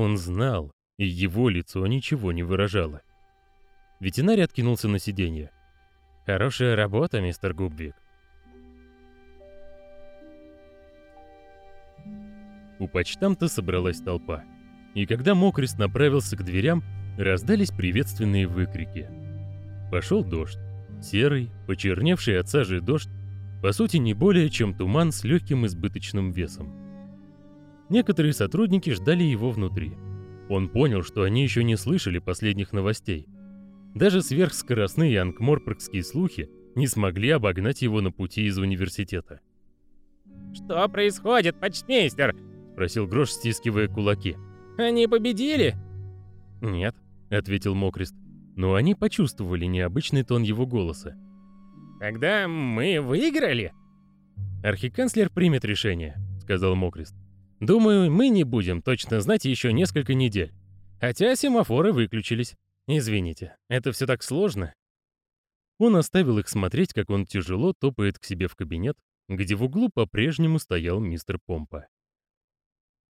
Он знал, и его лицо ничего не выражало. Ветеринарий откинулся на сиденье. «Хорошая работа, мистер Губвик». У почтамта собралась толпа. И когда Мокрест направился к дверям, раздались приветственные выкрики. Пошел дождь. Серый, почерневший от сажи дождь, по сути не более чем туман с легким избыточным весом. Некоторые сотрудники ждали его внутри. Он понял, что они еще не слышали последних новостей. Даже сверхскоростные анкморпоргские слухи не смогли обогнать его на пути из университета. «Что происходит, почтмейстер?» — спросил Грош, стискивая кулаки. «Они победили?» «Нет», — ответил Мокрест, но они почувствовали необычный тон его голоса. «Тогда мы выиграли?» «Архиканцлер примет решение», — сказал Мокрест. «Думаю, мы не будем точно знать еще несколько недель. Хотя семафоры выключились. Извините, это все так сложно». Он оставил их смотреть, как он тяжело топает к себе в кабинет, где в углу по-прежнему стоял мистер Помпа.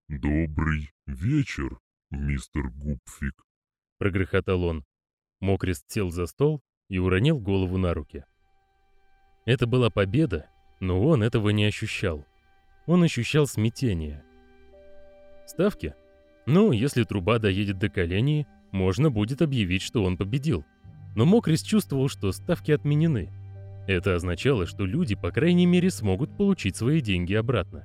«Добрый вечер, мистер Гупфик», — прогрохотал он. Мокрест сел за стол и уронил голову на руки. Это была победа, но он этого не ощущал. Он ощущал смятение. Ставки? Ну, если труба доедет до коленей, можно будет объявить, что он победил. Но Мокрест чувствовал, что ставки отменены. Это означало, что люди, по крайней мере, смогут получить свои деньги обратно.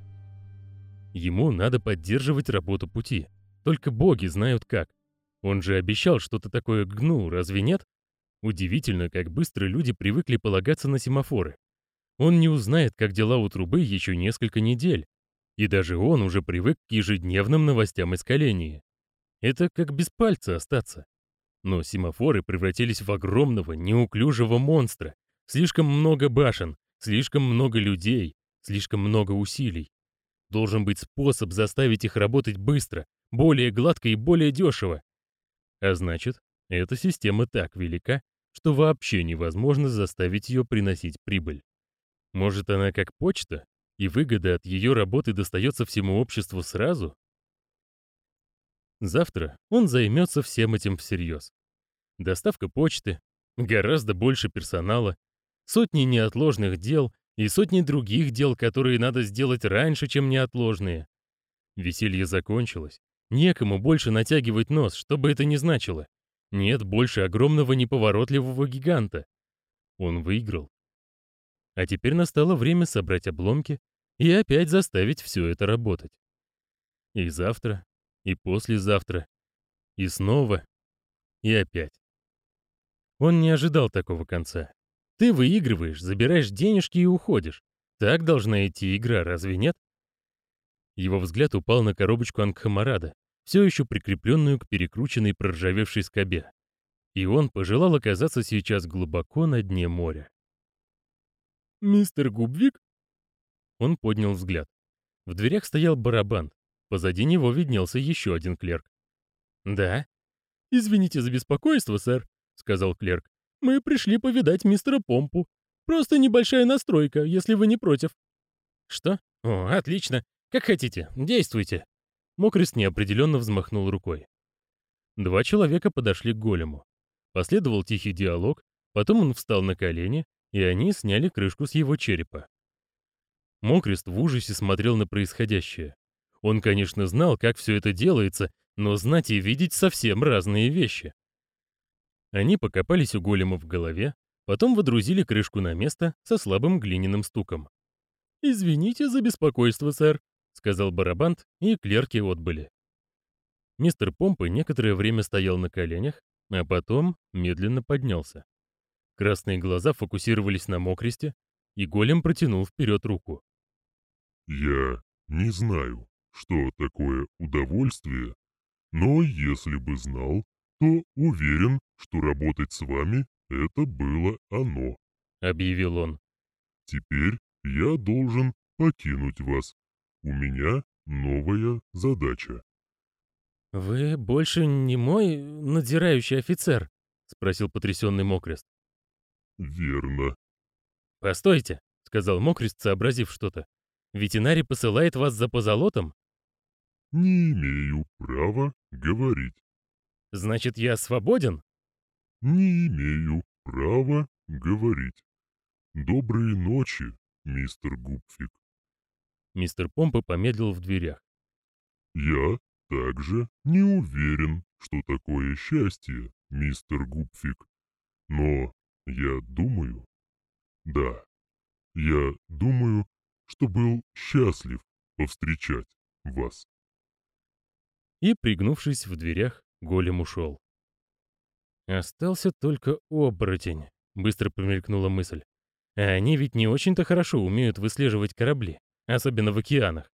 Ему надо поддерживать работу пути. Только боги знают как. Он же обещал что-то такое гну, разве нет? Удивительно, как быстро люди привыкли полагаться на семафоры. Он не узнает, как дела у трубы еще несколько недель. И даже он уже привык к ежедневным новостям из Калении. Это как без пальца остаться. Но семафоры превратились в огромного, неуклюжего монстра. Слишком много башен, слишком много людей, слишком много усилий. Должен быть способ заставить их работать быстро, более гладко и более дешево. А значит, эта система так велика, что вообще невозможно заставить ее приносить прибыль. Может, она как почта, и выгода от ее работы достается всему обществу сразу? Завтра он займется всем этим всерьез. Доставка почты, гораздо больше персонала, сотни неотложных дел и сотни других дел, которые надо сделать раньше, чем неотложные. Веселье закончилось. Некому больше натягивать нос, что бы это ни значило. Нет больше огромного неповоротливого гиганта. Он выиграл. А теперь настало время собрать обломки и опять заставить все это работать. И завтра, и послезавтра, и снова, и опять. Он не ожидал такого конца. Ты выигрываешь, забираешь денежки и уходишь. Так должна идти игра, разве нет? Его взгляд упал на коробочку Ангхамарада, все еще прикрепленную к перекрученной проржавевшей скобе. И он пожелал оказаться сейчас глубоко на дне моря. «Мистер Губвик?» Он поднял взгляд. В дверях стоял барабан. Позади него виднелся еще один клерк. «Да?» «Извините за беспокойство, сэр», — сказал клерк. Мы пришли повидать мистера Помпу. Просто небольшая настройка, если вы не против». «Что? О, отлично. Как хотите, действуйте». Мокрест неопределенно взмахнул рукой. Два человека подошли к голему. Последовал тихий диалог, потом он встал на колени, и они сняли крышку с его черепа. Мокрест в ужасе смотрел на происходящее. Он, конечно, знал, как все это делается, но знать и видеть совсем разные вещи. Они покопались у голема в голове, потом водрузили крышку на место со слабым глиняным стуком. «Извините за беспокойство, сэр», — сказал барабант, и клерки отбыли. Мистер Помпы некоторое время стоял на коленях, а потом медленно поднялся. Красные глаза фокусировались на мокресте, и голем протянул вперед руку. «Я не знаю, что такое удовольствие, но если бы знал, то уверен, что работать с вами — это было оно», — объявил он. «Теперь я должен покинуть вас. У меня новая задача». «Вы больше не мой надзирающий офицер?» — спросил потрясенный Мокрест. «Верно». «Постойте», — сказал Мокрест, сообразив что-то. «Ветеринарий посылает вас за позолотом?» не имею права говорить. Значит, я свободен? Не имею права говорить. Доброй ночи, мистер Гупфик. Мистер Помпа помедлил в дверях. Я также не уверен, что такое счастье, мистер Гупфик. Но я думаю... Да, я думаю, что был счастлив повстречать вас. И, пригнувшись в дверях, голем ушел. Остался только оборотень, быстро промелькнула мысль. А они ведь не очень-то хорошо умеют выслеживать корабли, особенно в океанах.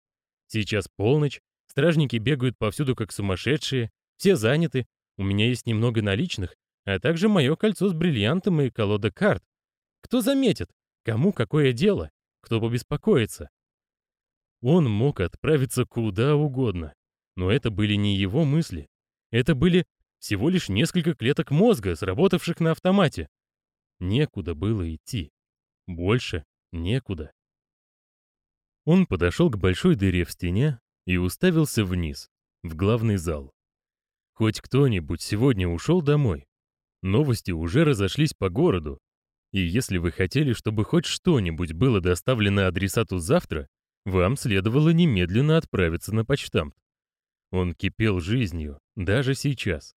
Сейчас полночь, стражники бегают повсюду как сумасшедшие, все заняты, у меня есть немного наличных, а также мое кольцо с бриллиантом и колода карт. Кто заметит? Кому какое дело? Кто побеспокоится? Он мог отправиться куда угодно, но это были не его мысли. Это были всего лишь несколько клеток мозга, сработавших на автомате. Некуда было идти. Больше некуда. Он подошел к большой дыре в стене и уставился вниз, в главный зал. Хоть кто-нибудь сегодня ушел домой. Новости уже разошлись по городу. И если вы хотели, чтобы хоть что-нибудь было доставлено адресату завтра, вам следовало немедленно отправиться на почтамт. Он кипел жизнью, даже сейчас.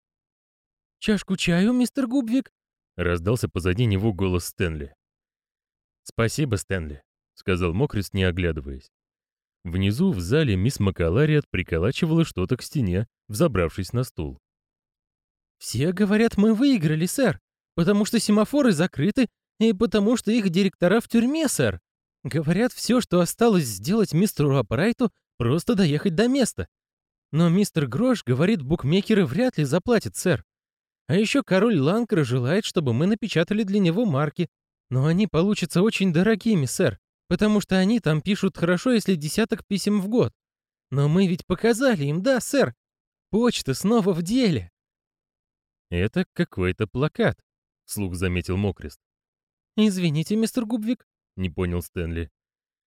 «Чашку чаю, мистер Губвик?» — раздался позади него голос Стэнли. «Спасибо, Стэнли», — сказал Мокрис, не оглядываясь. Внизу в зале мисс Макалариат приколачивала что-то к стене, взобравшись на стул. «Все говорят, мы выиграли, сэр, потому что семафоры закрыты и потому что их директора в тюрьме, сэр. Говорят, все, что осталось сделать мистеру Апрайту, просто доехать до места. Но мистер Грош говорит, букмекеры вряд ли заплатят, сэр. А еще король Ланкра желает, чтобы мы напечатали для него марки. Но они получатся очень дорогими, сэр, потому что они там пишут хорошо, если десяток писем в год. Но мы ведь показали им, да, сэр? Почта снова в деле. Это какой-то плакат, вслух заметил Мокрест. Извините, мистер Губвик, не понял Стэнли.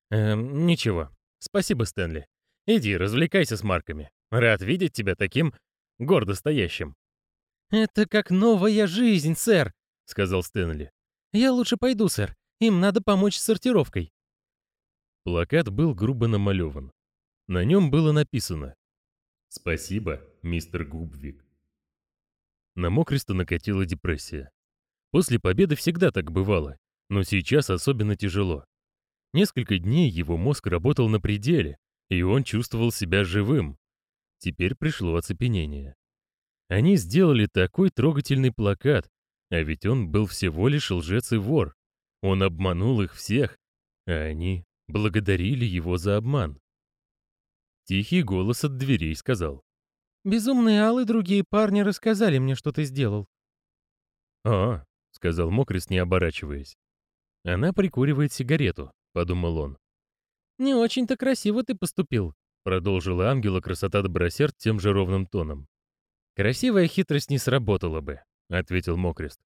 Эм, ничего. Спасибо, Стэнли. Иди, развлекайся с марками. Рад видеть тебя таким гордо стоящим. «Это как новая жизнь, сэр», — сказал Стэнли. «Я лучше пойду, сэр. Им надо помочь с сортировкой». Плакат был грубо намалеван. На нем было написано «Спасибо, мистер Губвик». На Мокриста накатила депрессия. После победы всегда так бывало, но сейчас особенно тяжело. Несколько дней его мозг работал на пределе, и он чувствовал себя живым, Теперь пришло оцепенение. Они сделали такой трогательный плакат, а ведь он был всего лишь лжец и вор. Он обманул их всех, а они благодарили его за обман. Тихий голос от дверей сказал. «Безумные Ал и другие парни рассказали мне, что ты сделал». «А», — сказал Мокрис, не оборачиваясь. «Она прикуривает сигарету», — подумал он. «Не очень-то красиво ты поступил», Продолжила ангела красота добросерд тем же ровным тоном. «Красивая хитрость не сработала бы», — ответил Мокрест.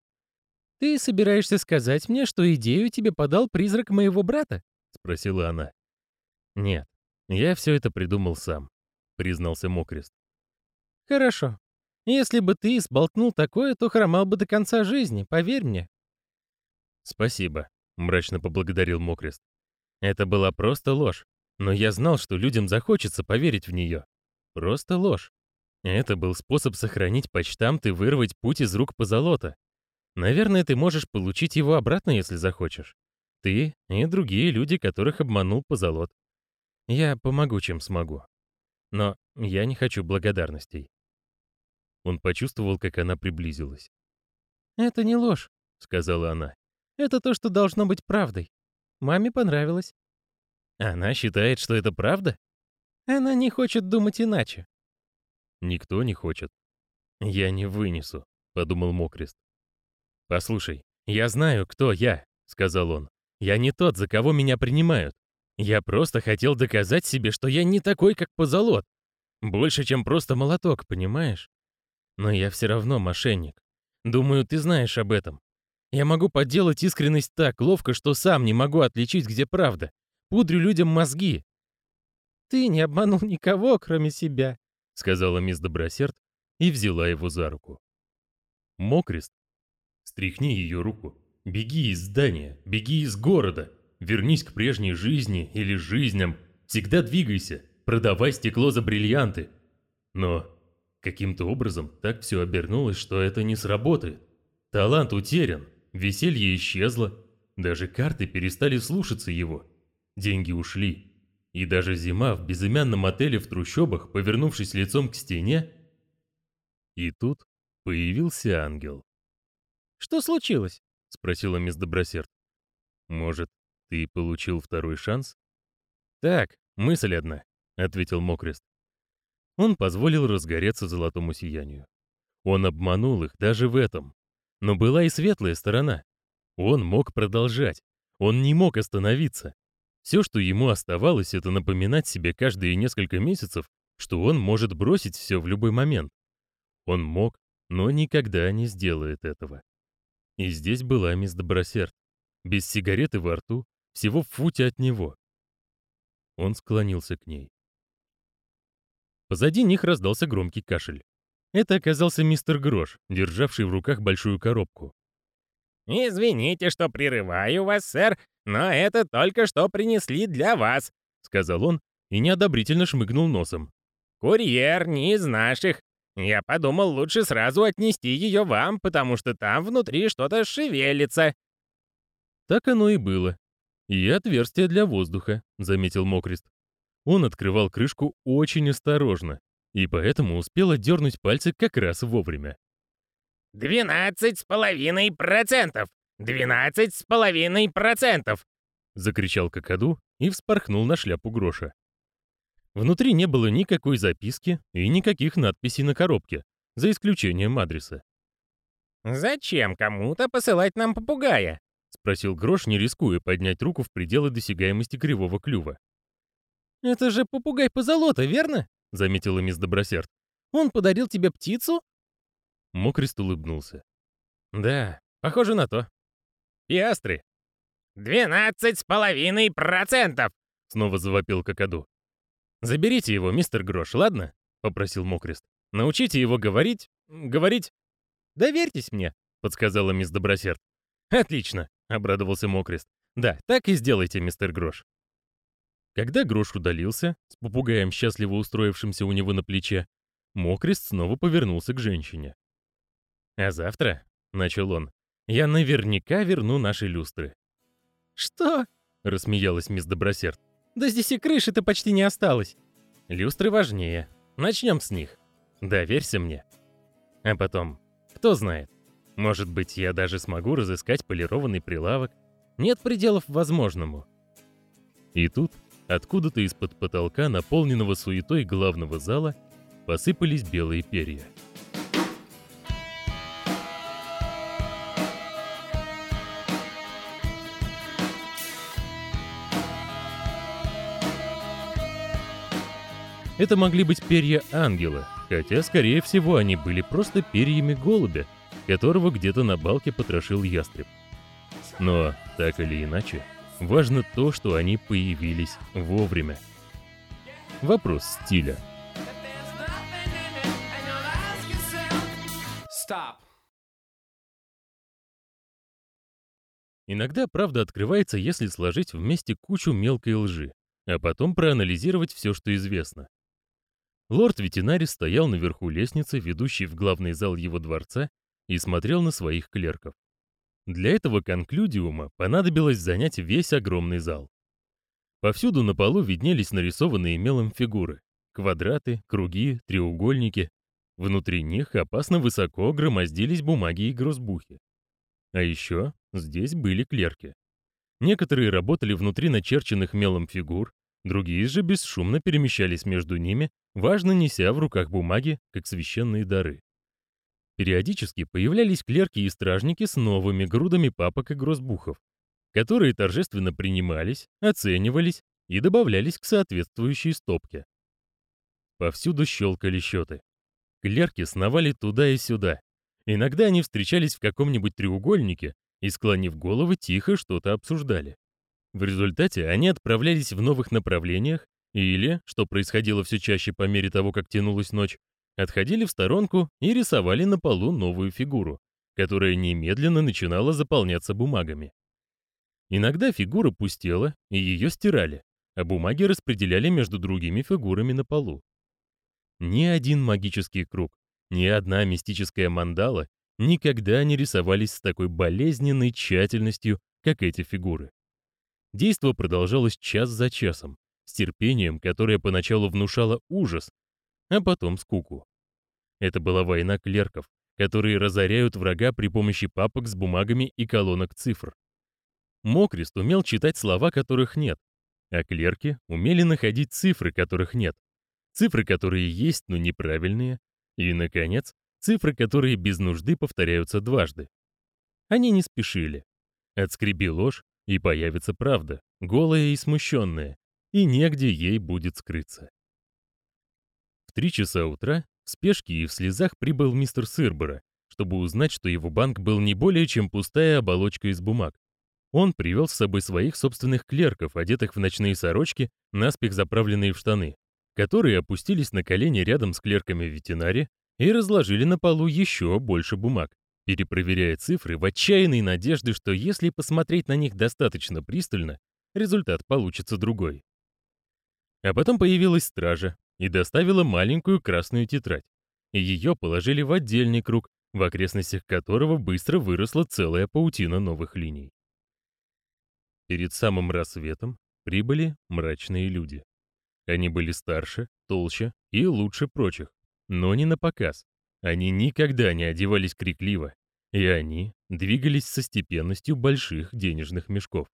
«Ты собираешься сказать мне, что идею тебе подал призрак моего брата?» — спросила она. «Нет, я все это придумал сам», — признался Мокрест. «Хорошо. Если бы ты сболтнул такое, то хромал бы до конца жизни, поверь мне». «Спасибо», — мрачно поблагодарил Мокрест. «Это была просто ложь. Но я знал, что людям захочется поверить в нее. Просто ложь. Это был способ сохранить почтамт и вырвать путь из рук позолота. Наверное, ты можешь получить его обратно, если захочешь. Ты и другие люди, которых обманул позолот. Я помогу, чем смогу. Но я не хочу благодарностей. Он почувствовал, как она приблизилась. «Это не ложь», — сказала она. «Это то, что должно быть правдой. Маме понравилось. Она считает, что это правда? Она не хочет думать иначе. Никто не хочет. Я не вынесу, подумал Мокрест. Послушай, я знаю, кто я, сказал он. Я не тот, за кого меня принимают. Я просто хотел доказать себе, что я не такой, как позолот. Больше, чем просто молоток, понимаешь? Но я все равно мошенник. Думаю, ты знаешь об этом. Я могу подделать искренность так ловко, что сам не могу отличить, где правда пудрю людям мозги. ты не обманул никого, кроме себя», — сказала мисс Добросерд и взяла его за руку. Мокрест. Стряхни ее руку. Беги из здания, беги из города. Вернись к прежней жизни или жизням. Всегда двигайся, продавай стекло за бриллианты. Но каким-то образом так все обернулось, что это не сработает. Талант утерян, веселье исчезло, даже карты перестали слушаться его. Деньги ушли. И даже зима в безымянном отеле в трущобах, повернувшись лицом к стене... И тут появился ангел. «Что случилось?» — спросила мисс Добросерд. «Может, ты получил второй шанс?» «Так, мысль одна», — ответил Мокрест. Он позволил разгореться золотому сиянию. Он обманул их даже в этом. Но была и светлая сторона. Он мог продолжать. Он не мог остановиться. Все, что ему оставалось, это напоминать себе каждые несколько месяцев, что он может бросить все в любой момент. Он мог, но никогда не сделает этого. И здесь была мисс Добросерд, без сигареты во рту, всего в футе от него. Он склонился к ней. Позади них раздался громкий кашель. Это оказался мистер Грош, державший в руках большую коробку. «Извините, что прерываю вас, сэр, но это только что принесли для вас», — сказал он и неодобрительно шмыгнул носом. «Курьер не из наших. Я подумал, лучше сразу отнести ее вам, потому что там внутри что-то шевелится». Так оно и было. И отверстие для воздуха, заметил Мокрест. Он открывал крышку очень осторожно, и поэтому успел отдернуть пальцы как раз вовремя. «Двенадцать с половиной процентов! Двенадцать с половиной процентов!» — закричал Кокоду и вспорхнул на шляпу Гроша. Внутри не было никакой записки и никаких надписей на коробке, за исключением адреса. «Зачем кому-то посылать нам попугая?» — спросил Грош, не рискуя поднять руку в пределы досягаемости кривого клюва. «Это же попугай позолота, верно?» — заметила мисс Добросерд. «Он подарил тебе птицу?» Мокрест улыбнулся. «Да, похоже на то. Пиастры». «Двенадцать с половиной процентов!» — снова завопил Кокоду. «Заберите его, мистер Грош, ладно?» — попросил Мокрест. «Научите его говорить... говорить...» «Доверьтесь мне», — подсказала мисс Добросерд. «Отлично», — обрадовался Мокрест. «Да, так и сделайте, мистер Грош». Когда Грош удалился, с попугаем, счастливо устроившимся у него на плече, Мокрест снова повернулся к женщине. «А завтра», — начал он, — «я наверняка верну наши люстры». «Что?» — рассмеялась мисс Добросерд. «Да здесь и крыши-то почти не осталось». «Люстры важнее. Начнем с них. Доверься мне. А потом, кто знает, может быть, я даже смогу разыскать полированный прилавок. Нет пределов возможному». И тут, откуда-то из-под потолка, наполненного суетой главного зала, посыпались белые перья. Это могли быть перья ангела, хотя, скорее всего, они были просто перьями голубя, которого где-то на балке потрошил ястреб. Но, так или иначе, важно то, что они появились вовремя. Вопрос стиля. Stop. Иногда правда открывается, если сложить вместе кучу мелкой лжи, а потом проанализировать все, что известно. Лорд-ветеринарий стоял наверху лестницы, ведущей в главный зал его дворца, и смотрел на своих клерков. Для этого конклюдиума понадобилось занять весь огромный зал. Повсюду на полу виднелись нарисованные мелом фигуры. Квадраты, круги, треугольники. Внутри них опасно высоко громоздились бумаги и грузбухи. А еще здесь были клерки. Некоторые работали внутри начерченных мелом фигур, другие же бесшумно перемещались между ними, важно неся в руках бумаги, как священные дары. Периодически появлялись клерки и стражники с новыми грудами папок и грозбухов, которые торжественно принимались, оценивались и добавлялись к соответствующей стопке. Повсюду щелкали счеты. Клерки сновали туда и сюда. Иногда они встречались в каком-нибудь треугольнике и, склонив головы, тихо что-то обсуждали. В результате они отправлялись в новых направлениях Или, что происходило все чаще по мере того, как тянулась ночь, отходили в сторонку и рисовали на полу новую фигуру, которая немедленно начинала заполняться бумагами. Иногда фигура пустела, и ее стирали, а бумаги распределяли между другими фигурами на полу. Ни один магический круг, ни одна мистическая мандала никогда не рисовались с такой болезненной тщательностью, как эти фигуры. Действо продолжалось час за часом, с терпением, которое поначалу внушало ужас, а потом скуку. Это была война клерков, которые разоряют врага при помощи папок с бумагами и колонок цифр. Мокрест умел читать слова, которых нет, а клерки умели находить цифры, которых нет. Цифры, которые есть, но неправильные. И, наконец, цифры, которые без нужды повторяются дважды. Они не спешили. Отскреби ложь, и появится правда, голая и смущенная, и негде ей будет скрыться. Три часа утра в спешке и в слезах прибыл мистер Сырбора, чтобы узнать, что его банк был не более чем пустая оболочка из бумаг. Он привел с собой своих собственных клерков, одетых в ночные сорочки, наспех заправленные в штаны, которые опустились на колени рядом с клерками ветеринари и разложили на полу еще больше бумаг, перепроверяя цифры в отчаянной надежде, что если посмотреть на них достаточно пристально, результат получится другой. А потом появилась стража, и доставила маленькую красную тетрадь. И ее положили в отдельный круг, в окрестностях которого быстро выросла целая паутина новых линий. Перед самым рассветом прибыли мрачные люди. Они были старше, толще и лучше прочих, но не на показ. Они никогда не одевались крикливо, и они двигались со степенностью больших денежных мешков.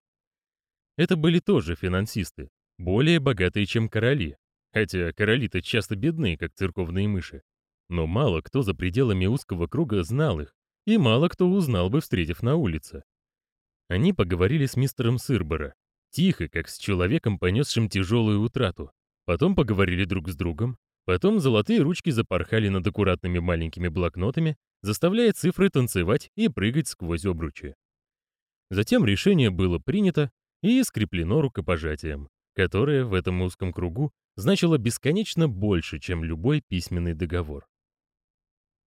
Это были тоже финансисты, более богатые, чем короли, Хотя короли-то часто бедны, как церковные мыши. Но мало кто за пределами узкого круга знал их, и мало кто узнал бы, встретив на улице. Они поговорили с мистером Сырбора, тихо, как с человеком, понесшим тяжелую утрату. Потом поговорили друг с другом, потом золотые ручки запорхали над аккуратными маленькими блокнотами, заставляя цифры танцевать и прыгать сквозь обручи. Затем решение было принято и скреплено рукопожатием, которое в этом узком кругу значило бесконечно больше, чем любой письменный договор.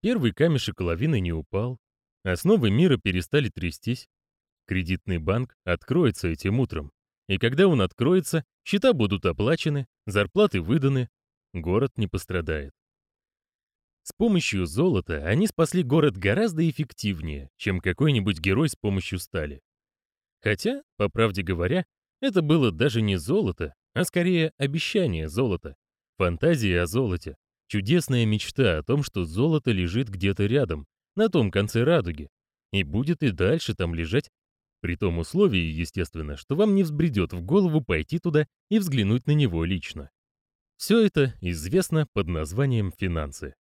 Первый камешек лавины не упал, основы мира перестали трястись, кредитный банк откроется этим утром, и когда он откроется, счета будут оплачены, зарплаты выданы, город не пострадает. С помощью золота они спасли город гораздо эффективнее, чем какой-нибудь герой с помощью стали. Хотя, по правде говоря, это было даже не золото, а скорее обещание золота, фантазия о золоте, чудесная мечта о том, что золото лежит где-то рядом, на том конце радуги, и будет и дальше там лежать, при том условии, естественно, что вам не взбредет в голову пойти туда и взглянуть на него лично. Все это известно под названием финансы.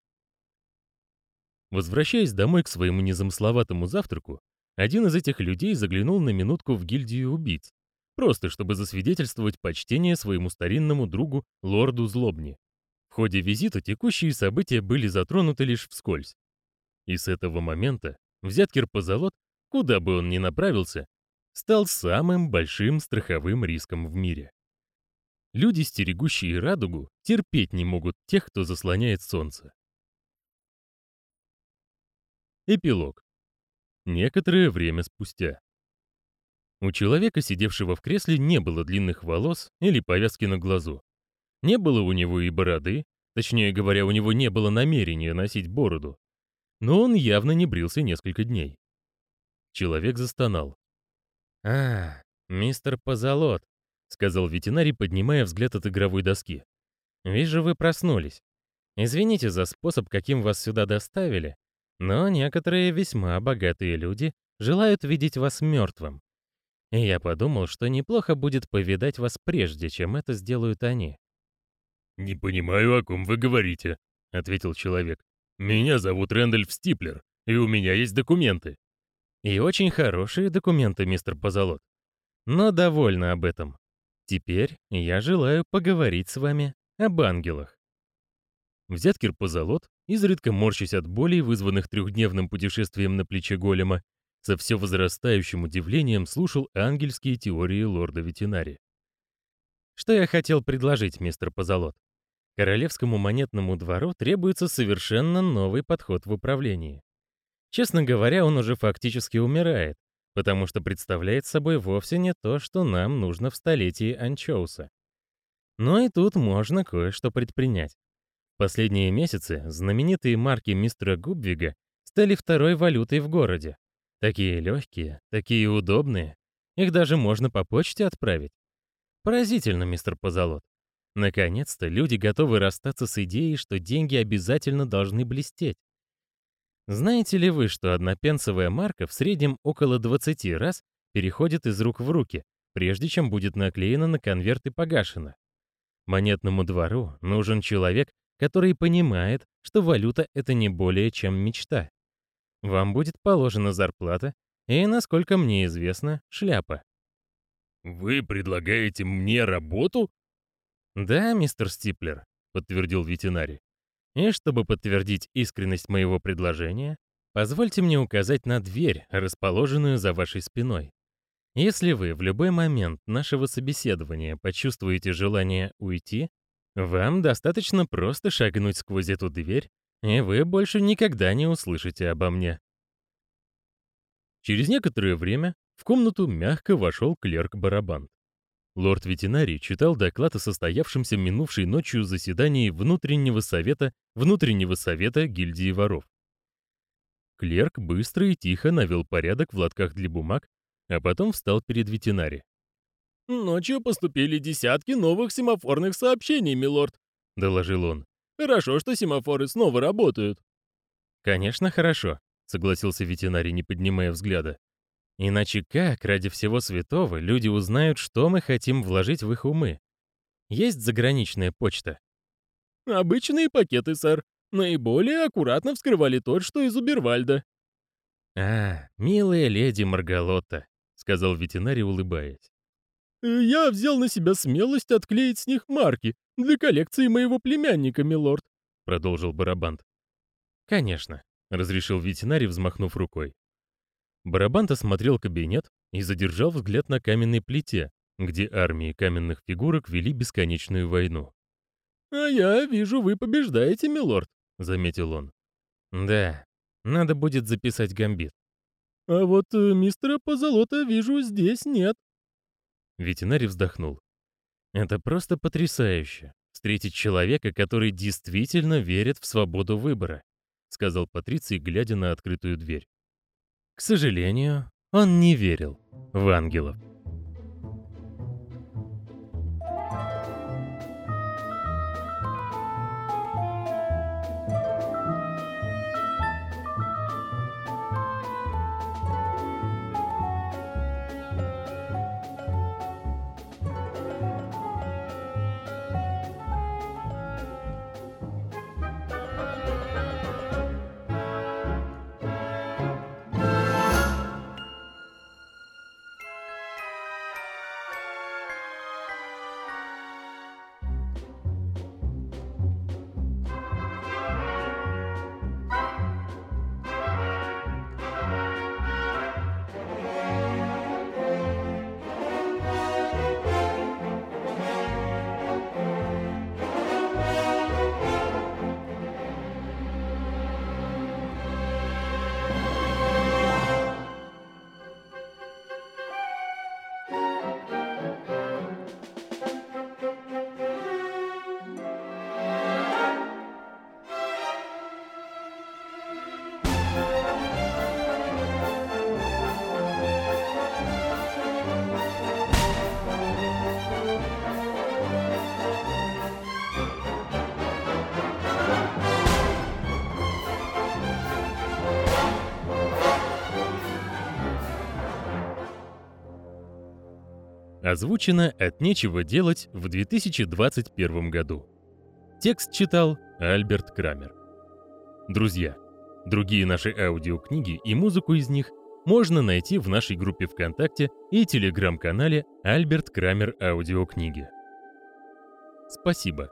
Возвращаясь домой к своему незамысловатому завтраку, один из этих людей заглянул на минутку в гильдию убийц, Просто чтобы засвидетельствовать почтение своему старинному другу, лорду Злобни. В ходе визита текущие события были затронуты лишь вскользь. И с этого момента взяткер позолот, куда бы он ни направился, стал самым большим страховым риском в мире. Люди, стерегущие радугу, терпеть не могут тех, кто заслоняет солнце. Эпилог. Некоторое время спустя. У человека, сидевшего в кресле, не было длинных волос или повязки на глазу. Не было у него и бороды, точнее говоря, у него не было намерения носить бороду. Но он явно не брился несколько дней. Человек застонал. «А, мистер Позолот», — сказал ветеринарий, поднимая взгляд от игровой доски. «Вижу, вы проснулись. Извините за способ, каким вас сюда доставили, но некоторые весьма богатые люди желают видеть вас мертвым. И я подумал, что неплохо будет повидать вас прежде, чем это сделают они. «Не понимаю, о ком вы говорите», — ответил человек. «Меня зовут Рэндальф Стиплер, и у меня есть документы». «И очень хорошие документы, мистер Позолот. Но довольно об этом. Теперь я желаю поговорить с вами об ангелах». Взяткер Позолот, изредка морщась от болей, вызванных трехдневным путешествием на плече голема, со все возрастающим удивлением слушал ангельские теории лорда ветеринари. что я хотел предложить, мистер Позолот. Королевскому монетному двору требуется совершенно новый подход в управлении. Честно говоря, он уже фактически умирает, потому что представляет собой вовсе не то, что нам нужно в столетии анчоуса. Но и тут можно кое-что предпринять. Последние месяцы знаменитые марки мистера Губвига стали второй валютой в городе. Такие легкие, такие удобные. Их даже можно по почте отправить. Поразительно, мистер Позолот. Наконец-то люди готовы расстаться с идеей, что деньги обязательно должны блестеть. Знаете ли вы, что однопенсовая марка в среднем около 20 раз переходит из рук в руки, прежде чем будет наклеена на конверт и погашена? Монетному двору нужен человек, который понимает, что валюта — это не более чем мечта. Вам будет положена зарплата и, насколько мне известно, шляпа. «Вы предлагаете мне работу?» «Да, мистер Стиплер», — подтвердил ветеринарий. «И чтобы подтвердить искренность моего предложения, позвольте мне указать на дверь, расположенную за вашей спиной. Если вы в любой момент нашего собеседования почувствуете желание уйти, вам достаточно просто шагнуть сквозь эту дверь, и вы больше никогда не услышите обо мне». Через некоторое время в комнату мягко вошел клерк-барабан. Лорд-ветеринарий читал доклад о состоявшемся минувшей ночью заседании внутреннего совета внутреннего совета гильдии воров. Клерк быстро и тихо навел порядок в лотках для бумаг, а потом встал перед ветеринарий. «Ночью поступили десятки новых семафорных сообщений, милорд», — доложил он. «Хорошо, что семафоры снова работают». «Конечно, хорошо», — согласился ветеринарий, не поднимая взгляда. Иначе как, ради всего святого, люди узнают, что мы хотим вложить в их умы? Есть заграничная почта? Обычные пакеты, сэр. Наиболее аккуратно вскрывали тот, что из Убервальда. А, милая леди Маргалотта, сказал ветеринарий, улыбаясь. Я взял на себя смелость отклеить с них марки для коллекции моего племянника, милорд, продолжил Барабант. Конечно, разрешил ветеринарий, взмахнув рукой. Барабант осмотрел кабинет и задержал взгляд на каменной плите, где армии каменных фигурок вели бесконечную войну. «А я вижу, вы побеждаете, милорд», — заметил он. «Да, надо будет записать гамбит». «А вот э, мистера Позолота вижу здесь нет». Ветеринарий вздохнул. «Это просто потрясающе, встретить человека, который действительно верит в свободу выбора», сказал Патриций, глядя на открытую дверь. К сожалению, он не верил в ангелов. Озвучено от «Нечего делать» в 2021 году. Текст читал Альберт Крамер. Друзья, другие наши аудиокниги и музыку из них можно найти в нашей группе ВКонтакте и телеграм-канале «Альберт Крамер Аудиокниги». Спасибо.